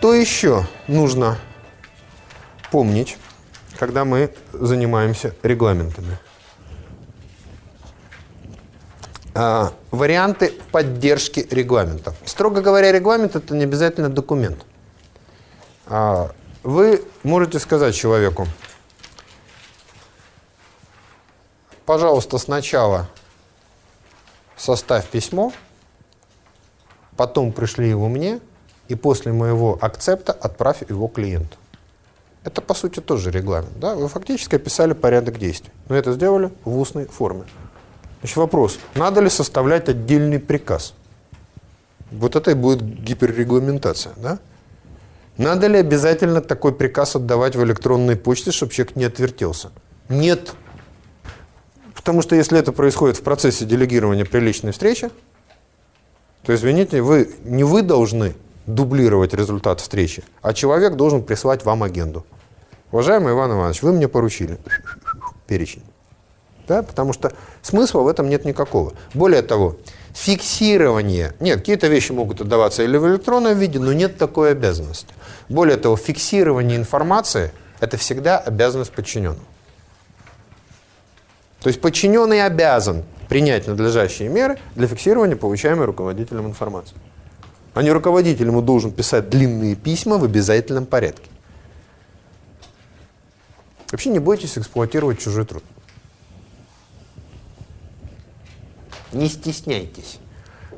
Что еще нужно помнить, когда мы занимаемся регламентами? А, варианты поддержки регламента. Строго говоря, регламент – это не обязательно документ. А, вы можете сказать человеку, пожалуйста, сначала составь письмо, потом пришли его мне, и после моего акцепта отправь его клиенту. Это, по сути, тоже регламент. Да? Вы фактически описали порядок действий. Но это сделали в устной форме. Значит, вопрос, надо ли составлять отдельный приказ? Вот это и будет гиперрегламентация. Да? Надо ли обязательно такой приказ отдавать в электронной почте, чтобы человек не отвертелся? Нет. Потому что если это происходит в процессе делегирования при личной встрече, то, извините, вы, не вы должны дублировать результат встречи, а человек должен прислать вам агенду. Уважаемый Иван Иванович, вы мне поручили перечень. Да? Потому что смысла в этом нет никакого. Более того, фиксирование, нет, какие-то вещи могут отдаваться или в электронном виде, но нет такой обязанности. Более того, фиксирование информации – это всегда обязанность подчиненного. То есть подчиненный обязан принять надлежащие меры для фиксирования получаемой руководителем информации. А не руководитель ему должен писать длинные письма в обязательном порядке. Вообще не бойтесь эксплуатировать чужой труд. Не стесняйтесь.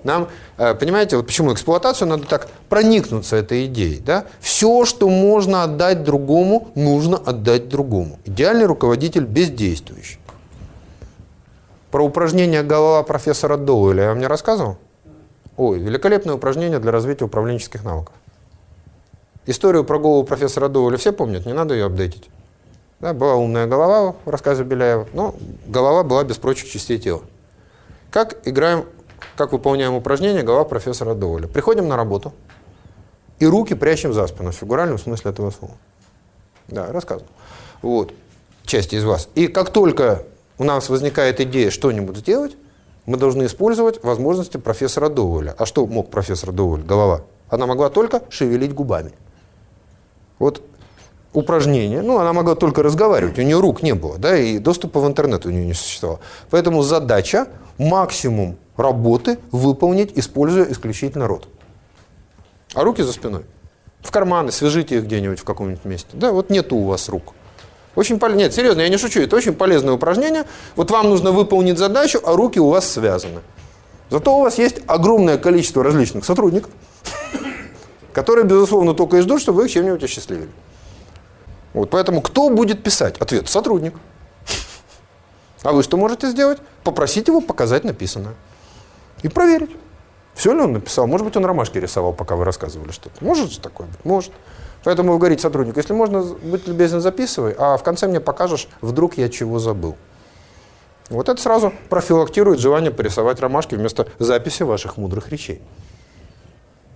Нам, э, понимаете, вот почему эксплуатацию надо так проникнуться этой идеей. Да? Все, что можно отдать другому, нужно отдать другому. Идеальный руководитель бездействующий. Про упражнение голова профессора Доуэля я вам не рассказывал? Ой, великолепное упражнение для развития управленческих навыков. Историю про голову профессора Доуэля все помнят, не надо ее апдейтить. Да, была умная голова в рассказе Беляева, но голова была без прочих частей тела. Как играем как выполняем упражнение, голова профессора Доуэля. Приходим на работу и руки прячем за спину, в фигуральном смысле этого слова. Да, рассказывал. Вот, части из вас. И как только у нас возникает идея что-нибудь сделать, мы должны использовать возможности профессора Доуэля. А что мог профессор Доуэль, голова? Она могла только шевелить губами. Вот упражнение, ну, она могла только разговаривать, у нее рук не было, да, и доступа в интернет у нее не существовало. Поэтому задача максимум работы выполнить, используя исключительно рот. А руки за спиной. В карманы, свяжите их где-нибудь в каком-нибудь месте. Да, вот нету у вас рук. Очень пол... Нет, серьезно, я не шучу, это очень полезное упражнение. Вот вам нужно выполнить задачу, а руки у вас связаны. Зато у вас есть огромное количество различных сотрудников, которые, безусловно, только и ждут, чтобы вы их чем-нибудь осчастливили. Вот, поэтому кто будет писать? Ответ – сотрудник. А вы что можете сделать? Попросить его показать написанное. И проверить. Все ли он написал? Может быть, он ромашки рисовал, пока вы рассказывали что-то. Может же такое быть? Может. Поэтому вы говорите сотруднику, если можно быть любезен, записывай, а в конце мне покажешь, вдруг я чего забыл. Вот это сразу профилактирует желание порисовать ромашки вместо записи ваших мудрых речей.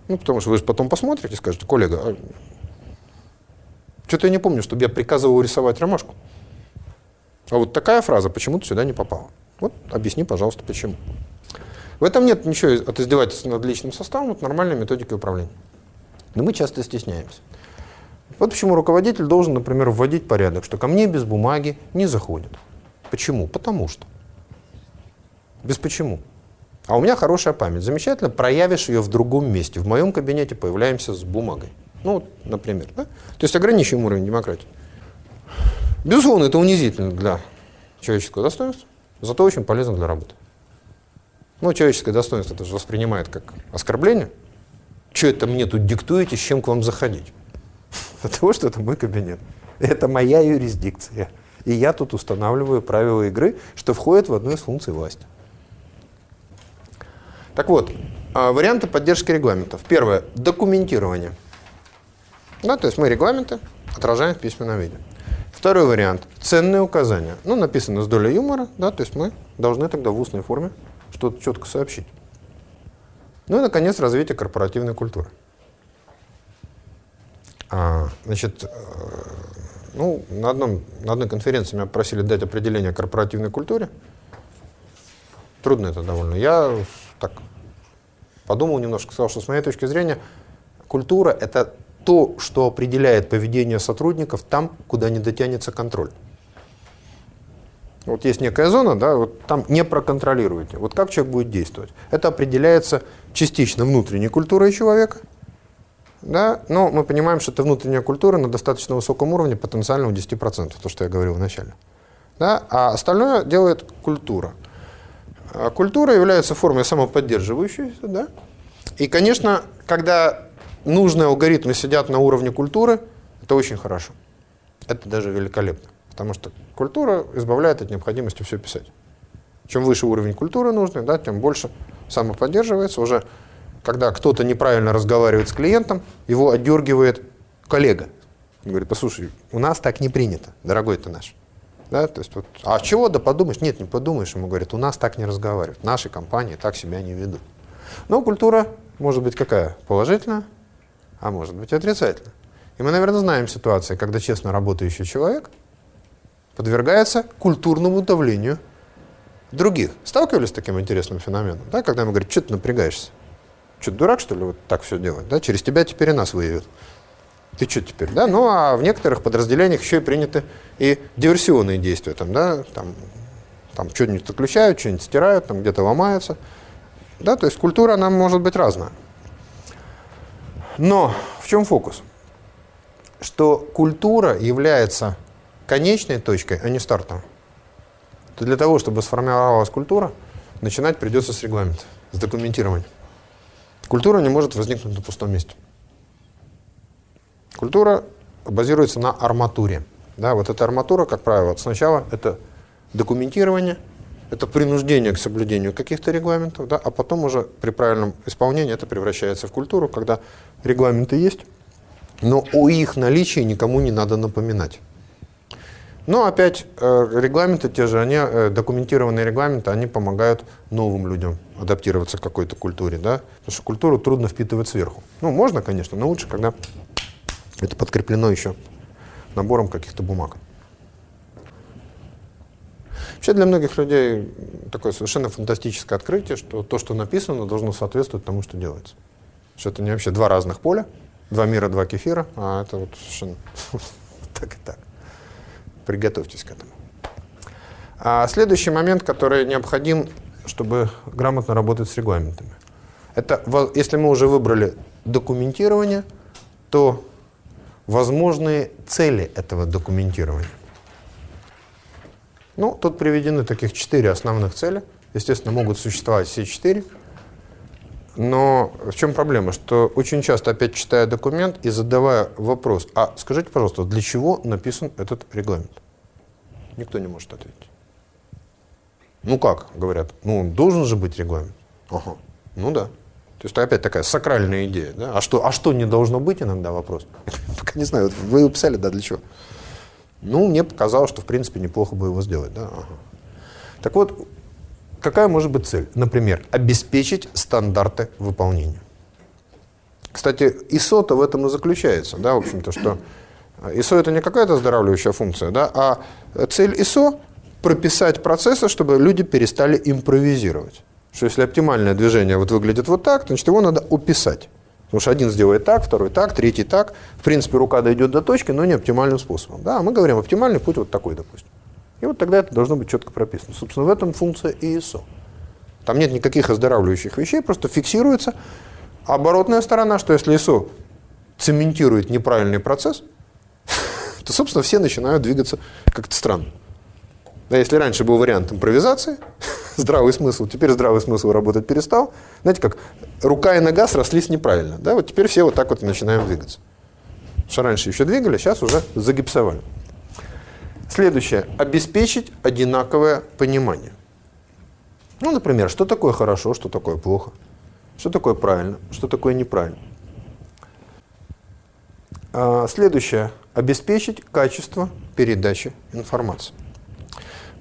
Ну, потому что вы же потом посмотрите и скажете, коллега, а что-то я не помню, чтобы я приказывал рисовать ромашку. А вот такая фраза почему-то сюда не попала. Вот объясни, пожалуйста, почему. В этом нет ничего от издевательства над личным составом, это нормальная методика управления. Но мы часто стесняемся. Вот почему руководитель должен, например, вводить порядок, что ко мне без бумаги не заходят. Почему? Потому что. Без почему. А у меня хорошая память. Замечательно, проявишь ее в другом месте. В моем кабинете появляемся с бумагой. Ну, например. Да? То есть ограничиваем уровень демократии. Безусловно, это унизительно для человеческого достоинства, зато очень полезно для работы. Ну, человеческое достоинство это же воспринимает как оскорбление. Что это мне тут диктуете, с чем к вам заходить? От того, что это мой кабинет. Это моя юрисдикция. И я тут устанавливаю правила игры, что входит в одну из функций власти. Так вот, а, варианты поддержки регламентов. Первое – документирование. Да, то есть мы регламенты отражаем в письменном виде. Второй вариант – ценные указания. Ну, написано с долей юмора, да, то есть мы должны тогда в устной форме что-то четко сообщить. Ну и, наконец, развитие корпоративной культуры. Значит, э, ну, на, одном, на одной конференции меня просили дать определение корпоративной культуре. Трудно это довольно. Я так подумал немножко, сказал, что с моей точки зрения культура – это то, что определяет поведение сотрудников там, куда не дотянется контроль. Вот есть некая зона, да, вот там не проконтролируете. Вот как человек будет действовать? Это определяется частично внутренней культурой человека, да, но мы понимаем, что это внутренняя культура на достаточно высоком уровне, потенциально у 10%, то, что я говорил вначале. Да, а остальное делает культура. А культура является формой самоподдерживающейся, да, и, конечно, когда нужные алгоритмы сидят на уровне культуры, это очень хорошо. Это даже великолепно. Потому что культура избавляет от необходимости все писать. Чем выше уровень культуры нужный, да, тем больше самоподдерживается. Уже когда кто-то неправильно разговаривает с клиентом, его отдергивает коллега. Он говорит, послушай, у нас так не принято, дорогой ты наш. Да, то есть вот, а чего, да подумаешь? Нет, не подумаешь. Ему говорят, у нас так не разговаривают, наши компании так себя не ведут. Но культура может быть какая? Положительная, а может быть отрицательная. И мы, наверное, знаем ситуации, когда честно работающий человек – подвергается культурному давлению других. Сталкивались с таким интересным феноменом? Да, когда ему говорят, что ты напрягаешься? Что, дурак, что ли, вот так все делать? Да? Через тебя теперь и нас выявят. Ты что теперь? Да? Ну, а в некоторых подразделениях еще и приняты и диверсионные действия. Там, да? там, там что-нибудь отключают, что-нибудь стирают, там где-то ломаются. Да? То есть культура, она может быть разная. Но в чем фокус? Что культура является конечной точкой, а не стартом. То для того, чтобы сформировалась культура, начинать придется с регламента, с документирования. Культура не может возникнуть на пустом месте. Культура базируется на арматуре. Да, вот эта арматура, как правило, сначала это документирование, это принуждение к соблюдению каких-то регламентов, да, а потом уже при правильном исполнении это превращается в культуру, когда регламенты есть, но о их наличии никому не надо напоминать. Но опять э, регламенты те же, они, э, документированные регламенты, они помогают новым людям адаптироваться к какой-то культуре, да, потому что культуру трудно впитывать сверху. Ну, можно, конечно, но лучше, когда это подкреплено еще набором каких-то бумаг. Вообще для многих людей такое совершенно фантастическое открытие, что то, что написано, должно соответствовать тому, что делается. Что это не вообще два разных поля, два мира, два кефира, а это вот совершенно так и так. Приготовьтесь к этому. А следующий момент, который необходим, чтобы грамотно работать с регламентами. Это если мы уже выбрали документирование, то возможные цели этого документирования. Ну, тут приведены таких четыре основных цели. Естественно, могут существовать все четыре. Но в чем проблема? Что очень часто, опять читая документ и задавая вопрос, а скажите, пожалуйста, для чего написан этот регламент? Никто не может ответить. Ну как, говорят, ну должен же быть регламент. Ага, ну да. То есть опять такая сакральная идея. Да? А, что, а что не должно быть иногда вопрос? Пока не знаю, вы писали, да, для чего? Ну, мне показалось, что в принципе неплохо бы его сделать. Да? Ага. Так вот, Какая может быть цель? Например, обеспечить стандарты выполнения. Кстати, ISO-то в этом и заключается, да, в общем-то, что ISO это не какая-то оздоравливающая функция, да, а цель ISO прописать процессы, чтобы люди перестали импровизировать. Что если оптимальное движение вот выглядит вот так, значит его надо описать. Потому что один сделает так, второй так, третий так. В принципе, рука дойдет до точки, но не оптимальным способом. Да, мы говорим, оптимальный путь вот такой, допустим. И вот тогда это должно быть четко прописано. Собственно, в этом функция ISO. Там нет никаких оздоравливающих вещей, просто фиксируется оборотная сторона, что если ISO цементирует неправильный процесс, то, собственно, все начинают двигаться как-то странно. Да, если раньше был вариант импровизации, здравый смысл, теперь здравый смысл работать перестал. Знаете, как рука и нога срослись неправильно. Да, вот теперь все вот так вот начинаем двигаться. Что раньше еще двигали, сейчас уже загипсовали. Следующее. Обеспечить одинаковое понимание. Ну, например, что такое хорошо, что такое плохо, что такое правильно, что такое неправильно. А, следующее. Обеспечить качество передачи информации.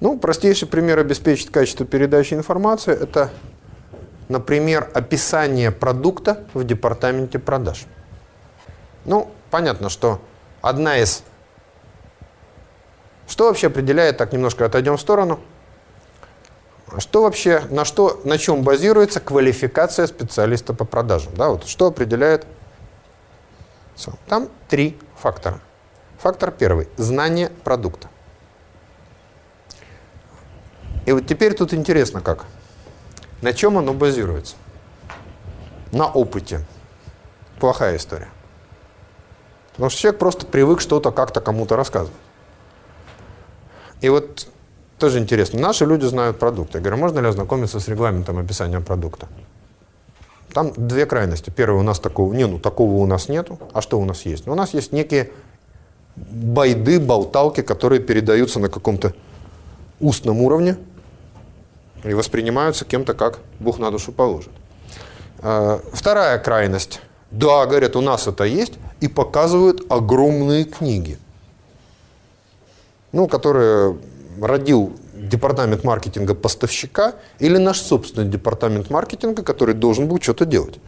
Ну, простейший пример обеспечить качество передачи информации – это, например, описание продукта в департаменте продаж. Ну, понятно, что одна из что вообще определяет, так немножко отойдем в сторону, что вообще, на, что, на чем базируется квалификация специалиста по продажам? Да, вот что определяет Там три фактора. Фактор первый – знание продукта. И вот теперь тут интересно как. На чем оно базируется? На опыте. Плохая история. Потому что человек просто привык что-то как-то кому-то рассказывать. И вот тоже интересно. Наши люди знают продукт. Я говорю, можно ли ознакомиться с регламентом описания продукта? Там две крайности. Первое, у нас такого, не, ну такого у нас нету. А что у нас есть? Ну, у нас есть некие байды, болталки, которые передаются на каком-то устном уровне и воспринимаются кем-то как Бог на душу положит. А, вторая крайность. Да, говорят, у нас это есть, и показывают огромные книги, ну, которые родил департамент маркетинга поставщика или наш собственный департамент маркетинга, который должен был что-то делать.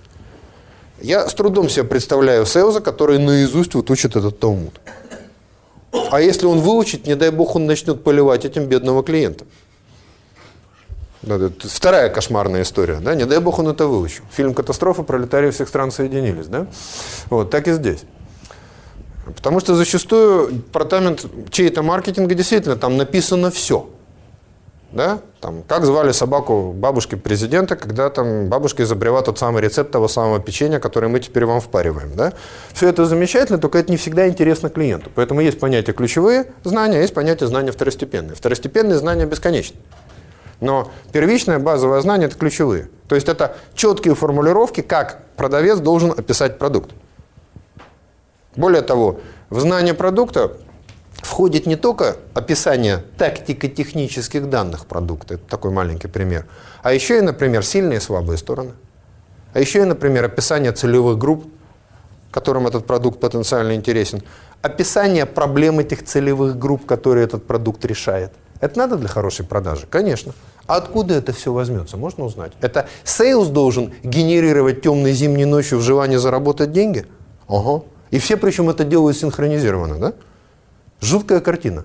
Я с трудом себе представляю сейлза, который наизусть вот учит этот Талмуд. А если он выучит, не дай бог, он начнет поливать этим бедного клиента. Это вторая кошмарная история. Да? Не дай бог он это выучил. Фильм «Катастрофа. Пролетарии всех стран соединились». Да? Вот, так и здесь. Потому что зачастую департамент чей-то маркетинга действительно там написано все. Да? Там, как звали собаку бабушки президента, когда там бабушка изобрела тот самый рецепт того самого печенья, который мы теперь вам впариваем. Да? Все это замечательно, только это не всегда интересно клиенту. Поэтому есть понятие ключевые знания, есть понятие знания второстепенные. Второстепенные знания бесконечны. Но первичное базовое знание – это ключевые. То есть это четкие формулировки, как продавец должен описать продукт. Более того, в знание продукта входит не только описание тактико-технических данных продукта, это такой маленький пример, а еще и, например, сильные и слабые стороны. А еще и, например, описание целевых групп, которым этот продукт потенциально интересен. Описание проблем этих целевых групп, которые этот продукт решает. Это надо для хорошей продажи? Конечно. А откуда это все возьмется, можно узнать? Это sales должен генерировать темной зимней ночью в желании заработать деньги? Ага. И все причем это делают синхронизированно, да? Жуткая картина.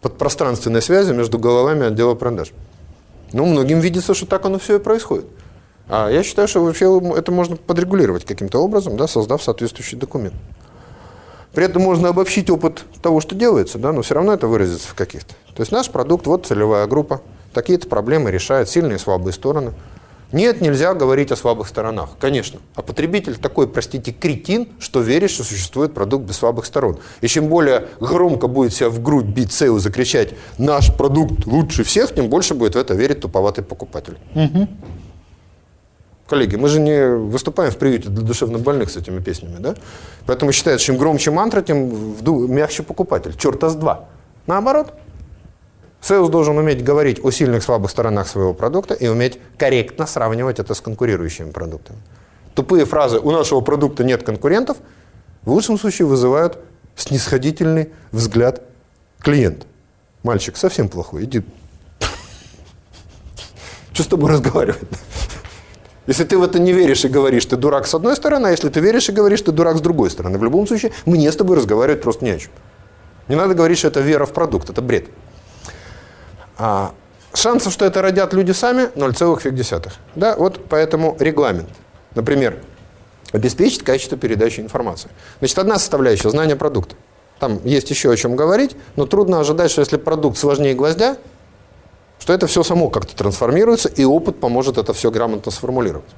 Подпространственной связи между головами отдела продаж. Ну, многим видится, что так оно все и происходит. А я считаю, что вообще это можно подрегулировать каким-то образом, да, создав соответствующий документ. При этом можно обобщить опыт того, что делается, да, но все равно это выразится в каких-то. То есть наш продукт, вот целевая группа, такие-то проблемы решает, сильные и слабые стороны – нет, нельзя говорить о слабых сторонах, конечно. А потребитель такой, простите, кретин, что верит, что существует продукт без слабых сторон. И чем более громко будет себя в грудь бить sales, кричать «наш продукт лучше всех», тем больше будет в это верить туповатый покупатель. Угу. Коллеги, мы же не выступаем в приюте для душевнобольных с этими песнями, да? Поэтому считается, чем громче мантра, тем мягче покупатель. Черта с два. Наоборот. Сейлс должен уметь говорить о сильных слабых сторонах своего продукта и уметь корректно сравнивать это с конкурирующими продуктами. Тупые фразы «у нашего продукта нет конкурентов» в лучшем случае вызывают снисходительный взгляд клиента. Мальчик совсем плохой, иди. Что с тобой разговаривать? Если ты в это не веришь и говоришь, ты дурак с одной стороны, а если ты веришь и говоришь, ты дурак с другой стороны. В любом случае, мне с тобой разговаривать просто не о чем. Не надо говорить, что это вера в продукт, это бред. А шансов, что это родят люди сами, 0,5. Да, вот поэтому регламент. Например, обеспечить качество передачи информации. Значит, одна составляющая – знание продукта. Там есть еще о чем говорить, но трудно ожидать, что если продукт сложнее гвоздя, что это все само как-то трансформируется, и опыт поможет это все грамотно сформулировать.